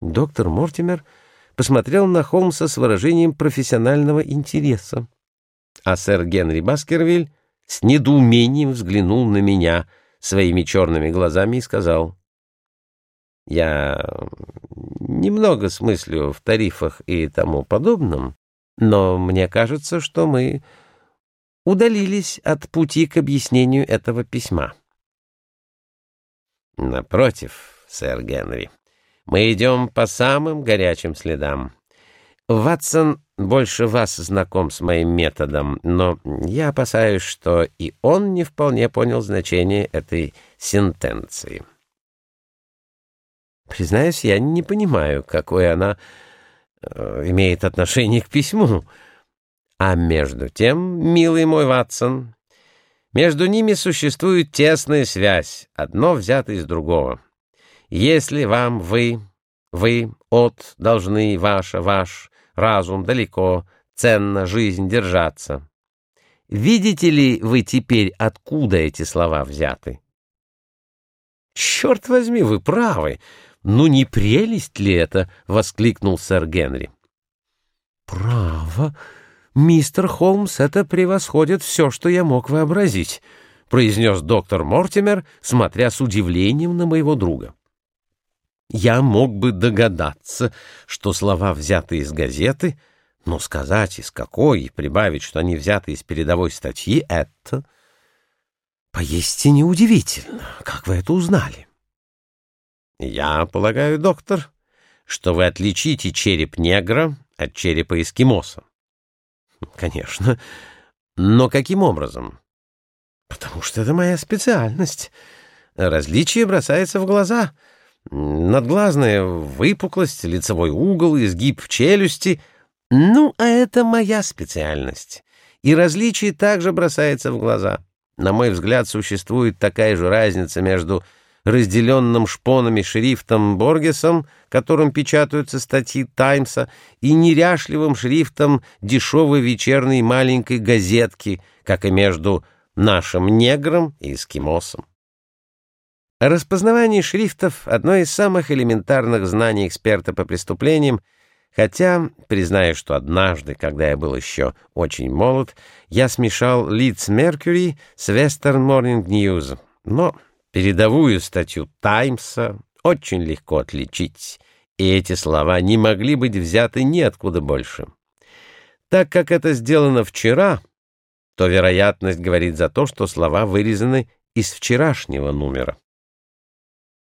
Доктор Мортимер посмотрел на Холмса с выражением профессионального интереса, а сэр Генри Баскервиль с недоумением взглянул на меня своими черными глазами и сказал, «Я немного смыслю в тарифах и тому подобном, но мне кажется, что мы удалились от пути к объяснению этого письма». «Напротив, сэр Генри», мы идем по самым горячим следам. Ватсон больше вас знаком с моим методом, но я опасаюсь, что и он не вполне понял значение этой сентенции. Признаюсь, я не понимаю, какое она э, имеет отношение к письму. А между тем, милый мой Ватсон, между ними существует тесная связь, одно взято из другого. Если вам вы, вы от должны ваша, ваш разум далеко, ценно жизнь держаться. Видите ли вы теперь, откуда эти слова взяты? Черт возьми, вы правы. Ну не прелесть ли это? воскликнул сэр Генри. Право, мистер Холмс, это превосходит все, что я мог вообразить, произнес доктор Мортимер, смотря с удивлением на моего друга. Я мог бы догадаться, что слова взяты из газеты, но сказать из какой и прибавить, что они взяты из передовой статьи, это поистине удивительно. Как вы это узнали? Я полагаю, доктор, что вы отличите череп негра от черепа эскимоса. Конечно. Но каким образом? Потому что это моя специальность. Различие бросается в глаза — надглазная выпуклость, лицевой угол, изгиб челюсти. Ну, а это моя специальность. И различие также бросается в глаза. На мой взгляд, существует такая же разница между разделенным шпонами шрифтом Боргесом, которым печатаются статьи «Таймса», и неряшливым шрифтом дешевой вечерней маленькой газетки, как и между нашим негром и эскимосом. Распознавание шрифтов — одно из самых элементарных знаний эксперта по преступлениям, хотя, признаю, что однажды, когда я был еще очень молод, я смешал Leeds Mercury с Western Morning News, но передовую статью «Таймса» очень легко отличить, и эти слова не могли быть взяты ниоткуда больше. Так как это сделано вчера, то вероятность говорит за то, что слова вырезаны из вчерашнего номера.